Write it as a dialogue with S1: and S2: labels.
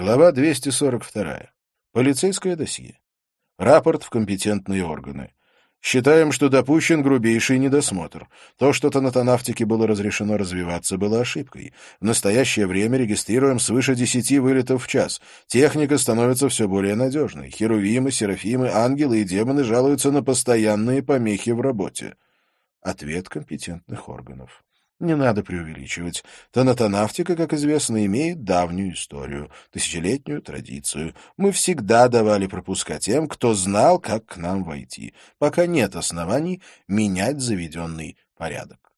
S1: Глава 242. Полицейское досье. Рапорт в компетентные органы. Считаем, что допущен грубейший недосмотр. То, что тонатонавтике было разрешено развиваться, было ошибкой. В настоящее время регистрируем свыше десяти вылетов в час. Техника становится все более надежной. Херувимы, серафимы, ангелы и демоны жалуются на постоянные помехи в работе. Ответ компетентных органов. Не надо преувеличивать. Тонатонавтика, как известно, имеет давнюю историю, тысячелетнюю традицию. Мы всегда давали пропуска тем, кто знал, как к нам войти, пока нет оснований менять заведенный порядок.